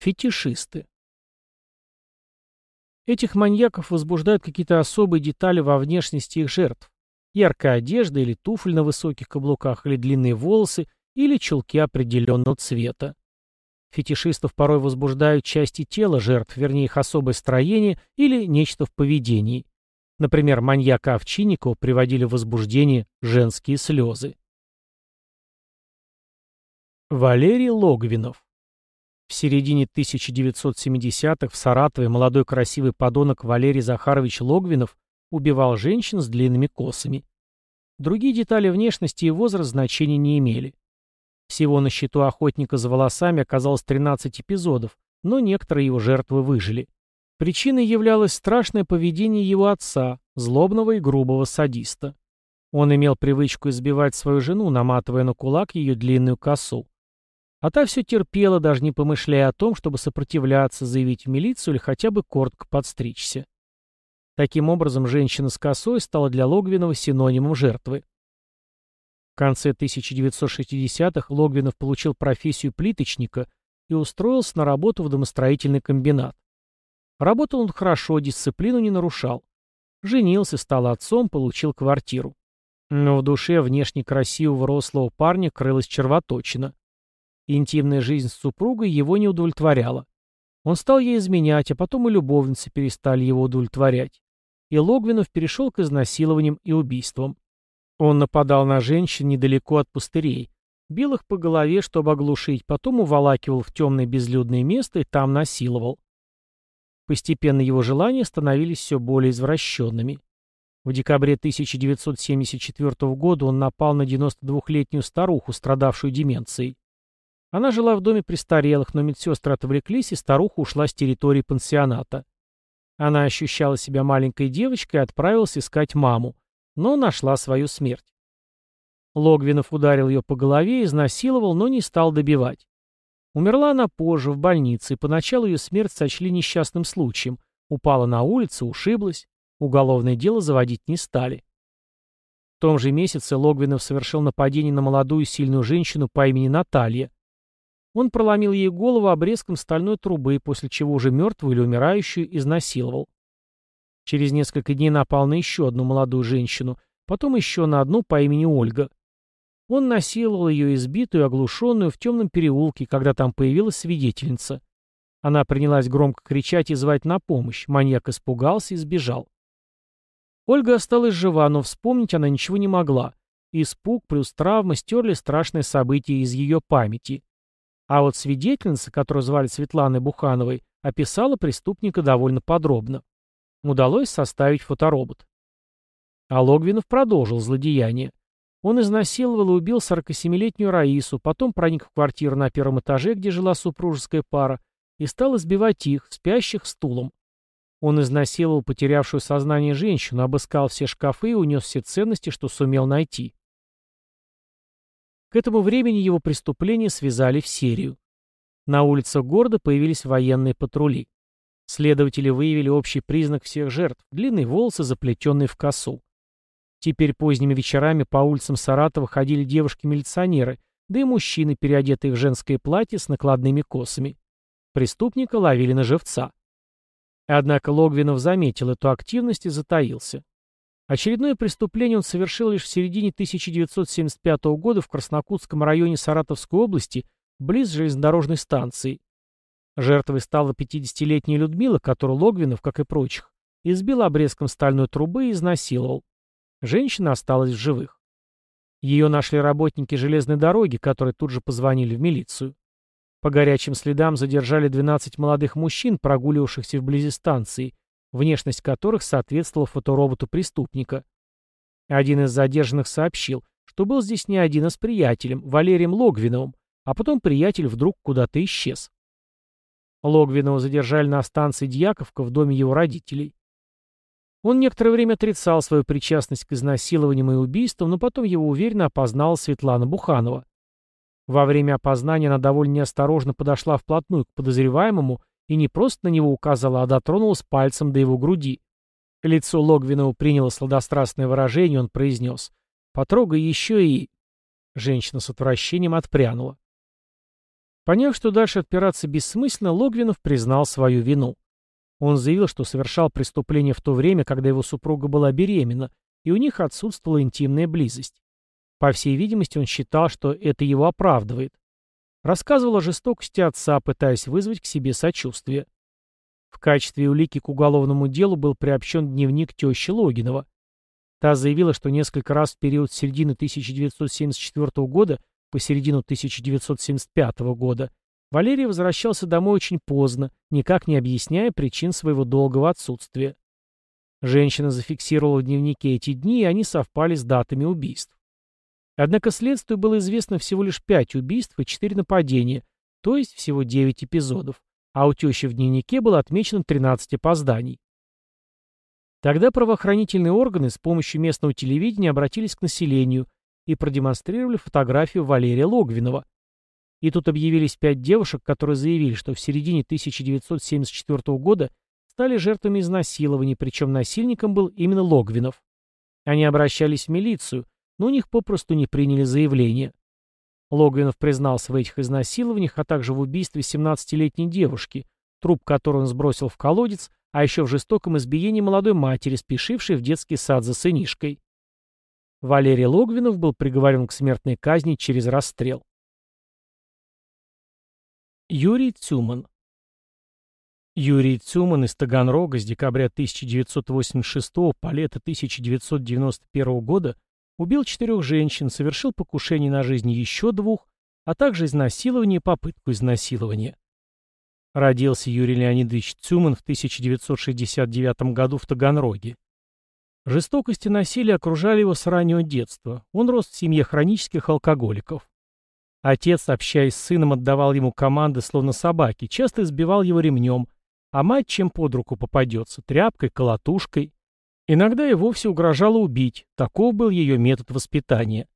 Фетишисты. Этих маньяков возбуждают какие-то особые детали во внешности их жертв. Яркая одежда или туфль на высоких каблуках, или длинные волосы, или чулки определенного цвета. Фетишистов порой возбуждают части тела жертв, вернее их особое строение или нечто в поведении. Например, маньяка Овчинникова приводили в возбуждение женские слезы. Валерий Логвинов В середине 1970-х в Саратове молодой красивый подонок Валерий Захарович Логвинов убивал женщин с длинными косами. Другие детали внешности и возраст значения не имели. Всего на счету охотника за волосами оказалось 13 эпизодов, но некоторые его жертвы выжили. Причиной являлось страшное поведение его отца, злобного и грубого садиста. Он имел привычку избивать свою жену, наматывая на кулак ее длинную косу. А та все терпела, даже не помышляя о том, чтобы сопротивляться, заявить в милицию или хотя бы коротко подстричься. Таким образом, женщина с косой стала для Логвинова синонимом жертвы. В конце 1960-х Логвинов получил профессию плиточника и устроился на работу в домостроительный комбинат. Работал он хорошо, дисциплину не нарушал. Женился, стал отцом, получил квартиру. Но в душе внешне красивого рослого парня крылась червоточина. Интимная жизнь с супругой его не удовлетворяла. Он стал ей изменять, а потом и любовницы перестали его удовлетворять. И Логвинов перешел к изнасилованиям и убийствам. Он нападал на женщин недалеко от пустырей, бил их по голове, чтобы оглушить, потом уволакивал в темное безлюдное место и там насиловал. Постепенно его желания становились все более извращенными. В декабре 1974 года он напал на 92-летнюю старуху, страдавшую деменцией. Она жила в доме престарелых, но медсестры отвлеклись, и старуха ушла с территории пансионата. Она ощущала себя маленькой девочкой и отправилась искать маму, но нашла свою смерть. Логвинов ударил ее по голове, изнасиловал, но не стал добивать. Умерла она позже, в больнице, и поначалу ее смерть сочли несчастным случаем. Упала на улицу, ушиблась. Уголовное дело заводить не стали. В том же месяце Логвинов совершил нападение на молодую сильную женщину по имени Наталья. Он проломил ей голову обрезком стальной трубы, после чего уже мертвую или умирающую изнасиловал. Через несколько дней напал на еще одну молодую женщину, потом еще на одну по имени Ольга. Он насиловал ее избитую, оглушенную в темном переулке, когда там появилась свидетельница. Она принялась громко кричать и звать на помощь. Маньяк испугался и сбежал. Ольга осталась жива, но вспомнить она ничего не могла. Испуг плюс травма стерли страшное событие из ее памяти. А вот свидетельница, которую звали Светланой Бухановой, описала преступника довольно подробно. Удалось составить фоторобот. А Логвинов продолжил злодеяние. Он изнасиловал и убил 47-летнюю Раису, потом проник в квартиру на первом этаже, где жила супружеская пара, и стал избивать их, спящих, стулом. Он изнасиловал потерявшую сознание женщину, обыскал все шкафы и унес все ценности, что сумел найти. К этому времени его преступления связали в серию. На улицах города появились военные патрули. Следователи выявили общий признак всех жертв – длинные волосы, заплетенные в косу. Теперь поздними вечерами по улицам Саратова ходили девушки-милиционеры, да и мужчины, переодетые в женское платье с накладными косами. Преступника ловили на живца. Однако Логвинов заметил эту активность и затаился. Очередное преступление он совершил лишь в середине 1975 года в Краснокутском районе Саратовской области, близ железнодорожной станции. Жертвой стала 50-летняя Людмила, которую Логвинов, как и прочих, избил обрезком стальной трубы и изнасиловал. Женщина осталась в живых. Ее нашли работники железной дороги, которые тут же позвонили в милицию. По горячим следам задержали 12 молодых мужчин, прогуливавшихся вблизи станции, внешность которых соответствовала фотороботу преступника. Один из задержанных сообщил, что был здесь не один, а с приятелем, Валерием Логвиновым, а потом приятель вдруг куда-то исчез. Логвинова задержали на станции Дьяковка в доме его родителей. Он некоторое время отрицал свою причастность к изнасилованиям и убийствам, но потом его уверенно опознала Светлана Буханова. Во время опознания она довольно неосторожно подошла вплотную к подозреваемому и не просто на него указала, а дотронулась пальцем до его груди. Лицо Логвинова приняло сладострастное выражение, он произнес «Потрогай еще и...» Женщина с отвращением отпрянула. Поняв, что дальше отпираться бессмысленно, Логвинов признал свою вину. Он заявил, что совершал преступление в то время, когда его супруга была беременна, и у них отсутствовала интимная близость. По всей видимости, он считал, что это его оправдывает. Рассказывал о жестокости отца, пытаясь вызвать к себе сочувствие. В качестве улики к уголовному делу был приобщен дневник тещи Логинова. Та заявила, что несколько раз в период с середины 1974 года по середину 1975 года Валерий возвращался домой очень поздно, никак не объясняя причин своего долгого отсутствия. Женщина зафиксировала в дневнике эти дни, и они совпали с датами убийств. Однако следствию было известно всего лишь пять убийств и четыре нападения, то есть всего девять эпизодов, а у тещи в дневнике было отмечено 13 опозданий. Тогда правоохранительные органы с помощью местного телевидения обратились к населению и продемонстрировали фотографию Валерия Логвинова. И тут объявились пять девушек, которые заявили, что в середине 1974 года стали жертвами изнасилований, причем насильником был именно Логвинов. Они обращались в милицию, но у них попросту не приняли заявление. Логвинов признался в этих изнасилованиях, а также в убийстве 17-летней девушки, труп которой он сбросил в колодец, а еще в жестоком избиении молодой матери, спешившей в детский сад за сынишкой. Валерий Логвинов был приговорен к смертной казни через расстрел. Юрий Цюман Юрий Цюман из Таганрога с декабря 1986 по лето 1991 года убил четырех женщин, совершил покушение на жизнь еще двух, а также изнасилование и попытку изнасилования. Родился Юрий Леонидович Цюман в 1969 году в Таганроге. Жестокость и насилие окружали его с раннего детства. Он рос в семье хронических алкоголиков. Отец, общаясь с сыном, отдавал ему команды, словно собаки, часто избивал его ремнем, а мать чем под руку попадется, тряпкой, колотушкой. Иногда и вовсе угрожала убить, таков был ее метод воспитания.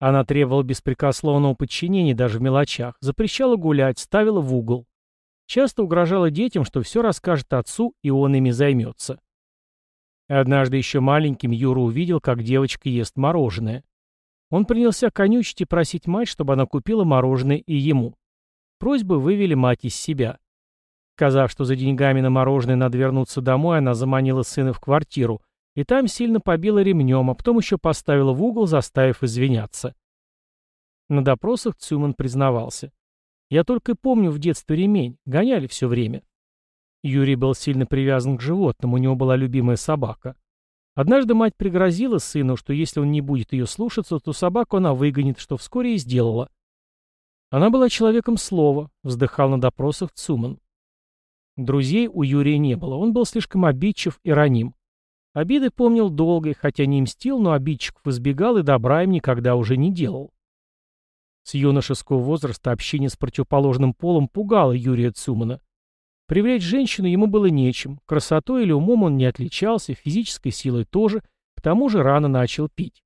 Она требовала беспрекословного подчинения даже в мелочах, запрещала гулять, ставила в угол. Часто угрожала детям, что все расскажет отцу, и он ими займется. Однажды еще маленьким Юра увидел, как девочка ест мороженое. Он принялся конючить и просить мать, чтобы она купила мороженое и ему. Просьбы вывели мать из себя. Сказав, что за деньгами на мороженое надо вернуться домой, она заманила сына в квартиру, и там сильно побила ремнем, а потом еще поставила в угол, заставив извиняться. На допросах Цюман признавался. Я только и помню в детстве ремень, гоняли все время. Юрий был сильно привязан к животным, у него была любимая собака. Однажды мать пригрозила сыну, что если он не будет ее слушаться, то собаку она выгонит, что вскоре и сделала. Она была человеком слова, вздыхал на допросах Цуман. Друзей у Юрия не было, он был слишком обидчив и раним. Обиды помнил долго, хотя не мстил, но обидчиков избегал и добра им никогда уже не делал. С юношеского возраста общение с противоположным полом пугало Юрия Цумана. Привлечь женщину ему было нечем, красотой или умом он не отличался, физической силой тоже, к тому же рано начал пить.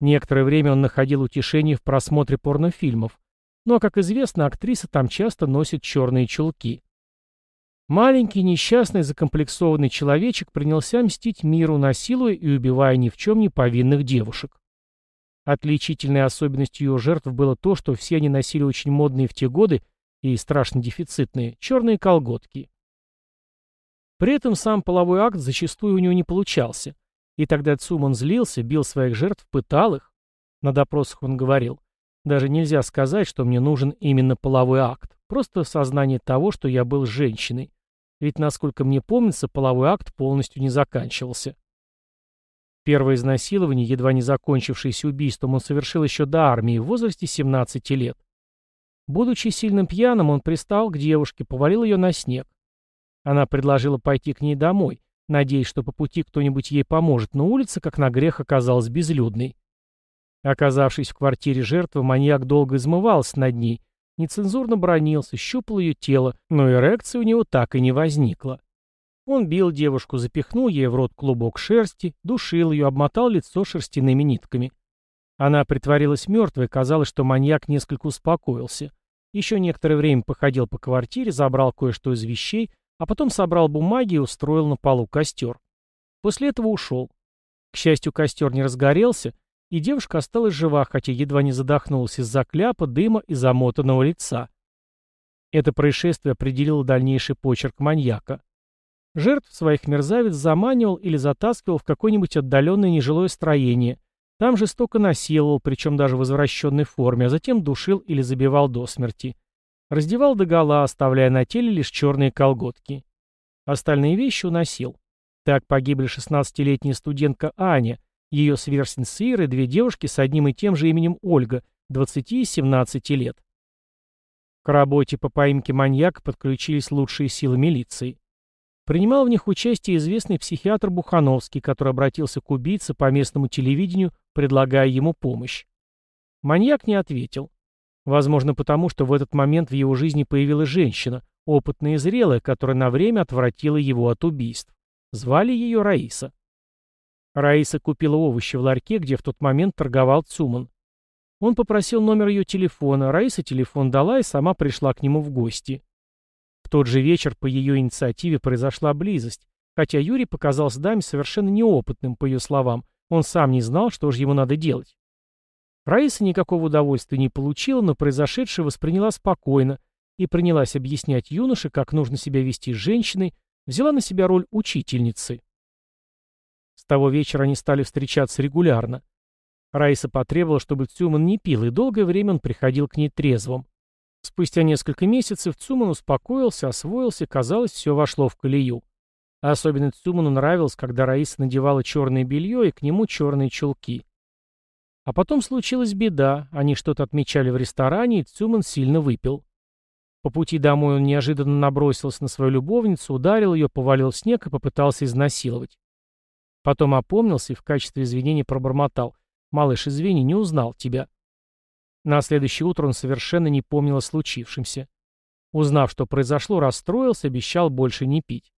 Некоторое время он находил утешение в просмотре порнофильмов, а, как известно, актрисы там часто носят черные чулки. Маленький, несчастный, закомплексованный человечек принялся мстить миру, насилуя и убивая ни в чем не повинных девушек. Отличительной особенностью его жертв было то, что все они носили очень модные в те годы и страшно дефицитные черные колготки. При этом сам половой акт зачастую у него не получался. И тогда Цуман злился, бил своих жертв, пытал их. На допросах он говорил, даже нельзя сказать, что мне нужен именно половой акт, просто сознание того, что я был женщиной. Ведь, насколько мне помнится, половой акт полностью не заканчивался. Первое изнасилование, едва не закончившееся убийством, он совершил еще до армии в возрасте 17 лет. Будучи сильным пьяным, он пристал к девушке, повалил ее на снег. Она предложила пойти к ней домой, надеясь, что по пути кто-нибудь ей поможет, но улица, как на грех, оказалась безлюдной. Оказавшись в квартире жертвы, маньяк долго измывался над ней, Нецензурно бронился, щупал ее тело, но эрекции у него так и не возникло. Он бил девушку, запихнул ей в рот клубок шерсти, душил ее, обмотал лицо шерстяными нитками. Она притворилась мертвой, казалось, что маньяк несколько успокоился. Еще некоторое время походил по квартире, забрал кое-что из вещей, а потом собрал бумаги и устроил на полу костер. После этого ушел. К счастью, костер не разгорелся, и девушка осталась жива, хотя едва не задохнулась из-за кляпа, дыма и замотанного лица. Это происшествие определило дальнейший почерк маньяка. Жертв своих мерзавец заманивал или затаскивал в какое-нибудь отдаленное нежилое строение. Там жестоко насиловал, причем даже в извращенной форме, а затем душил или забивал до смерти. Раздевал догола, оставляя на теле лишь черные колготки. Остальные вещи уносил. Так погибли 16-летняя студентка Аня, ее сверстница Ира и две девушки с одним и тем же именем Ольга, 20 и 17 лет. К работе по поимке маньяка подключились лучшие силы милиции. Принимал в них участие известный психиатр Бухановский, который обратился к убийце по местному телевидению, предлагая ему помощь. Маньяк не ответил. Возможно, потому что в этот момент в его жизни появилась женщина, опытная и зрелая, которая на время отвратила его от убийств. Звали ее Раиса. Раиса купила овощи в ларьке, где в тот момент торговал Цуман. Он попросил номер ее телефона, Раиса телефон дала и сама пришла к нему в гости. В тот же вечер по ее инициативе произошла близость, хотя Юрий показался даме совершенно неопытным, по ее словам, он сам не знал, что же ему надо делать. Раиса никакого удовольствия не получила, но произошедшее восприняла спокойно и принялась объяснять юноше, как нужно себя вести с женщиной, взяла на себя роль учительницы. С того вечера они стали встречаться регулярно. Раиса потребовала, чтобы Цюман не пил, и долгое время он приходил к ней трезвым. Спустя несколько месяцев Цуман успокоился, освоился, казалось, все вошло в колею. Особенно Цуману нравилось, когда Раиса надевала черное белье и к нему черные чулки. А потом случилась беда, они что-то отмечали в ресторане, и Цуман сильно выпил. По пути домой он неожиданно набросился на свою любовницу, ударил ее, повалил в снег и попытался изнасиловать. Потом опомнился и в качестве извинения пробормотал. «Малыш, извини, не узнал тебя». На следующее утро он совершенно не помнил о случившемся. Узнав, что произошло, расстроился, обещал больше не пить.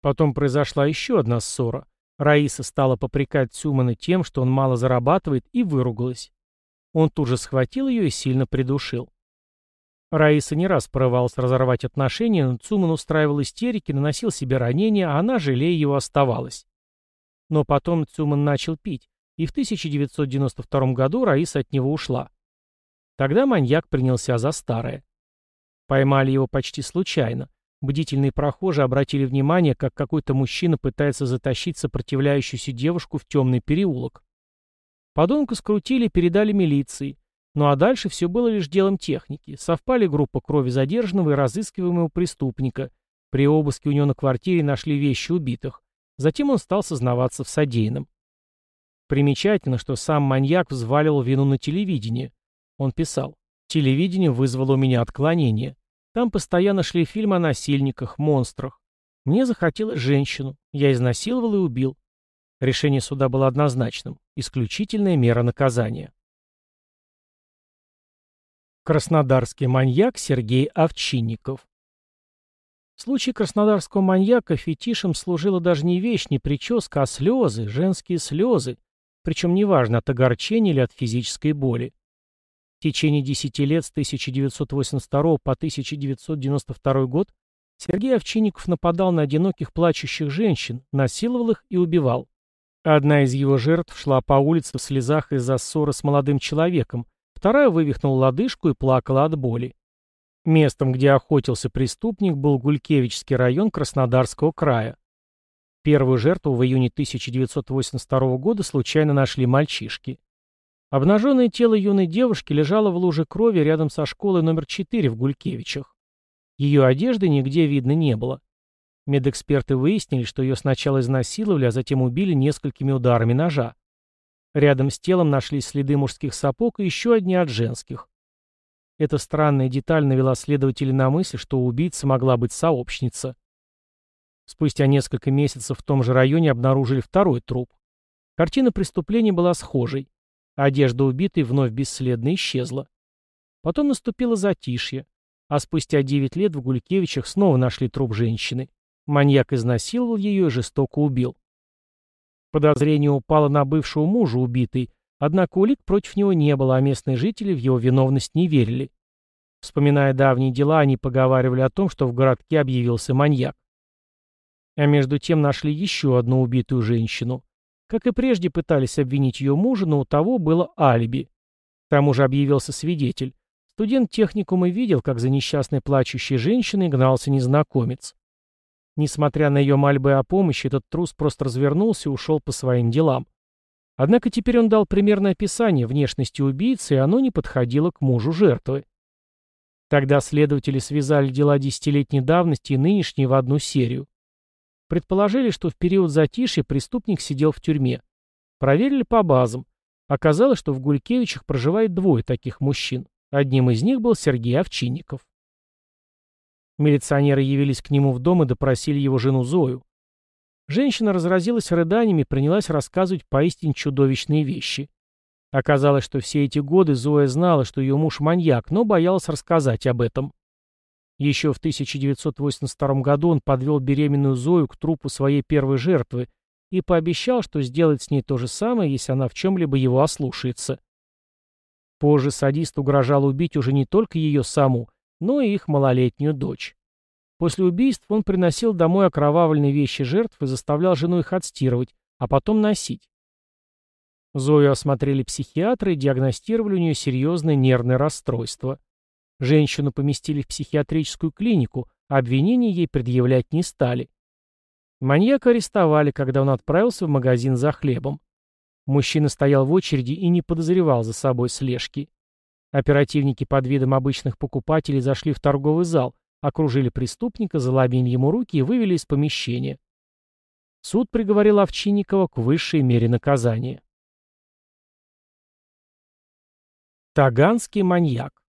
Потом произошла еще одна ссора. Раиса стала попрекать Цюмана тем, что он мало зарабатывает, и выругалась. Он тут же схватил ее и сильно придушил. Раиса не раз порывалась разорвать отношения, но Цуман устраивал истерики, наносил себе ранения, а она, жалея его, оставалась. Но потом Цуман начал пить, и в 1992 году Раиса от него ушла. Тогда маньяк принялся за старое. Поймали его почти случайно. Бдительные прохожие обратили внимание, как какой-то мужчина пытается затащить сопротивляющуюся девушку в темный переулок. Подонка скрутили и передали милиции. Ну а дальше все было лишь делом техники. Совпали группа крови задержанного и разыскиваемого преступника. При обыске у него на квартире нашли вещи убитых. Затем он стал сознаваться в содеянном. Примечательно, что сам маньяк взваливал вину на телевидение. Он писал, «Телевидение вызвало у меня отклонение. Там постоянно шли фильмы о насильниках, монстрах. Мне захотелось женщину. Я изнасиловал и убил. Решение суда было однозначным. Исключительная мера наказания. Краснодарский маньяк Сергей Овчинников в случае краснодарского маньяка фетишем служила даже не вещь, не прическа, а слезы, женские слезы, причем неважно, от огорчения или от физической боли. В течение 10 лет с 1982 по 1992 год Сергей Овчинников нападал на одиноких плачущих женщин, насиловал их и убивал. Одна из его жертв шла по улице в слезах из-за ссоры с молодым человеком, вторая вывихнула лодыжку и плакала от боли. Местом, где охотился преступник, был Гулькевичский район Краснодарского края. Первую жертву в июне 1982 года случайно нашли мальчишки. Обнаженное тело юной девушки лежало в луже крови рядом со школой номер 4 в Гулькевичах. Ее одежды нигде видно не было. Медэксперты выяснили, что ее сначала изнасиловали, а затем убили несколькими ударами ножа. Рядом с телом нашлись следы мужских сапог и еще одни от женских. Эта странная деталь навела следователей на мысль, что у убийцы могла быть сообщница. Спустя несколько месяцев в том же районе обнаружили второй труп. Картина преступления была схожей. Одежда убитой вновь бесследно исчезла. Потом наступило затишье, а спустя 9 лет в Гулькевичах снова нашли труп женщины. Маньяк изнасиловал ее и жестоко убил. Подозрение упало на бывшего мужа убитой, Однако улик против него не было, а местные жители в его виновность не верили. Вспоминая давние дела, они поговаривали о том, что в городке объявился маньяк. А между тем нашли еще одну убитую женщину. Как и прежде пытались обвинить ее мужа, но у того было алиби. К тому же объявился свидетель. Студент техникума видел, как за несчастной плачущей женщиной гнался незнакомец. Несмотря на ее мольбы о помощи, этот трус просто развернулся и ушел по своим делам. Однако теперь он дал примерное описание внешности убийцы, и оно не подходило к мужу жертвы. Тогда следователи связали дела десятилетней давности и нынешние в одну серию. Предположили, что в период затишья преступник сидел в тюрьме. Проверили по базам. Оказалось, что в Гулькевичах проживает двое таких мужчин. Одним из них был Сергей Овчинников. Милиционеры явились к нему в дом и допросили его жену Зою. Женщина разразилась рыданиями и принялась рассказывать поистине чудовищные вещи. Оказалось, что все эти годы Зоя знала, что ее муж маньяк, но боялась рассказать об этом. Еще в 1982 году он подвел беременную Зою к трупу своей первой жертвы и пообещал, что сделает с ней то же самое, если она в чем-либо его ослушается. Позже садист угрожал убить уже не только ее саму, но и их малолетнюю дочь. После убийств он приносил домой окровавленные вещи жертв и заставлял жену их отстирывать, а потом носить. Зою осмотрели психиатры и диагностировали у нее серьезное нервное расстройство. Женщину поместили в психиатрическую клинику, а обвинения ей предъявлять не стали. Маньяка арестовали, когда он отправился в магазин за хлебом. Мужчина стоял в очереди и не подозревал за собой слежки. Оперативники под видом обычных покупателей зашли в торговый зал, окружили преступника, заломили ему руки и вывели из помещения. Суд приговорил Овчинникова к высшей мере наказания. Таганский маньяк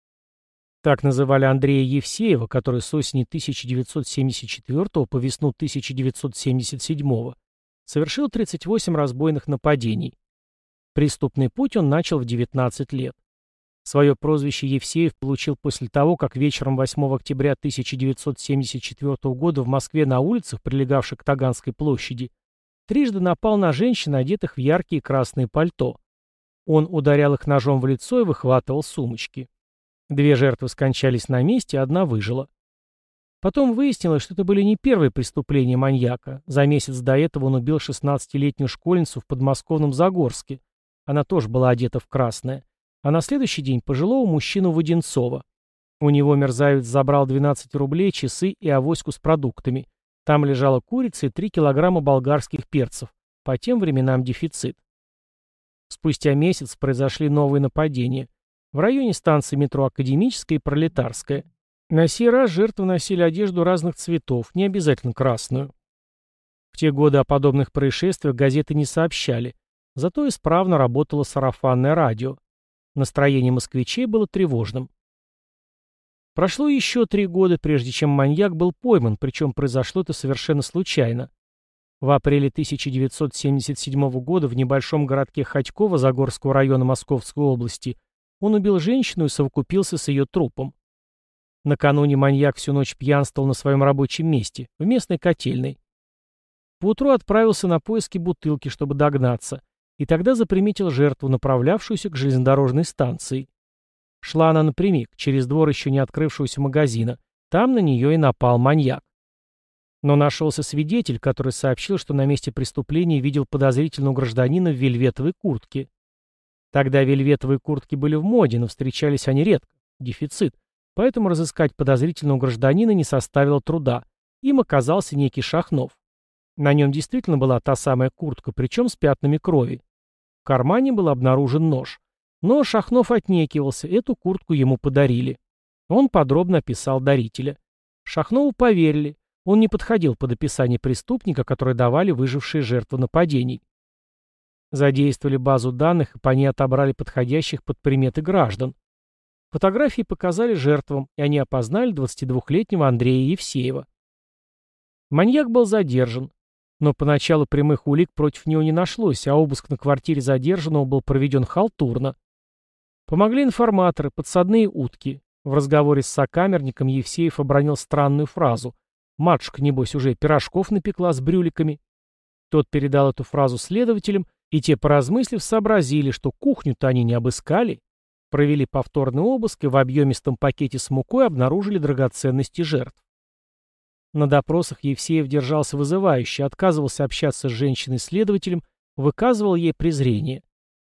так называли Андрея Евсеева, который с осени 1974 по весну 1977 совершил 38 разбойных нападений. Преступный путь он начал в 19 лет. Свое прозвище Евсеев получил после того, как вечером 8 октября 1974 года в Москве на улицах, прилегавших к Таганской площади, трижды напал на женщин, одетых в яркие красные пальто. Он ударял их ножом в лицо и выхватывал сумочки. Две жертвы скончались на месте, одна выжила. Потом выяснилось, что это были не первые преступления маньяка. За месяц до этого он убил 16-летнюю школьницу в подмосковном Загорске. Она тоже была одета в красное. А на следующий день пожилого мужчину Воденцова. У него мерзавец забрал 12 рублей, часы и авоську с продуктами. Там лежала курица и 3 килограмма болгарских перцев. По тем временам дефицит. Спустя месяц произошли новые нападения в районе станции метро Академическая и Пролетарская. На сей раз жертвы носили одежду разных цветов, не обязательно красную. В те годы о подобных происшествиях газеты не сообщали, зато исправно работало сарафанное радио. Настроение москвичей было тревожным. Прошло еще три года, прежде чем маньяк был пойман, причем произошло это совершенно случайно. В апреле 1977 года в небольшом городке Ходьково Загорского района Московской области он убил женщину и совокупился с ее трупом. Накануне маньяк всю ночь пьянствовал на своем рабочем месте, в местной котельной. Поутру отправился на поиски бутылки, чтобы догнаться, и тогда заприметил жертву, направлявшуюся к железнодорожной станции. Шла она напрямик, через двор еще не открывшегося магазина. Там на нее и напал маньяк. Но нашелся свидетель, который сообщил, что на месте преступления видел подозрительного гражданина в вельветовой куртке. Тогда вельветовые куртки были в моде, но встречались они редко. Дефицит. Поэтому разыскать подозрительного гражданина не составило труда. Им оказался некий Шахнов. На нем действительно была та самая куртка, причем с пятнами крови. В кармане был обнаружен нож. Но Шахнов отнекивался, эту куртку ему подарили. Он подробно описал дарителя. Шахнову поверили. Он не подходил под описание преступника, которое давали выжившие жертвы нападений. Задействовали базу данных и по ней отобрали подходящих под приметы граждан. Фотографии показали жертвам, и они опознали 22-летнего Андрея Евсеева. Маньяк был задержан, но поначалу прямых улик против него не нашлось, а обыск на квартире задержанного был проведен халтурно. Помогли информаторы, подсадные утки. В разговоре с сокамерником Евсеев обронил странную фразу. «Матушка, небось, уже пирожков напекла с брюликами». Тот передал эту фразу следователям, и те, поразмыслив, сообразили, что кухню-то они не обыскали, провели повторный обыск и в объемистом пакете с мукой обнаружили драгоценности жертв. На допросах Евсеев держался вызывающе, отказывался общаться с женщиной-следователем, выказывал ей презрение.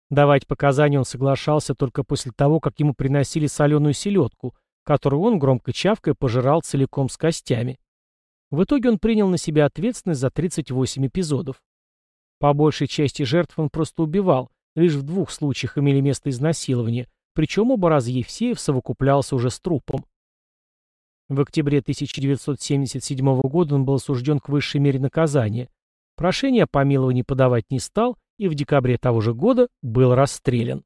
Давать показания он соглашался только после того, как ему приносили соленую селедку, которую он, громко чавкая, пожирал целиком с костями. В итоге он принял на себя ответственность за 38 эпизодов. По большей части жертв он просто убивал, лишь в двух случаях имели место изнасилования, причем оба раза Евсеев совокуплялся уже с трупом. В октябре 1977 года он был осужден к высшей мере наказания. Прошение о помиловании подавать не стал и в декабре того же года был расстрелян.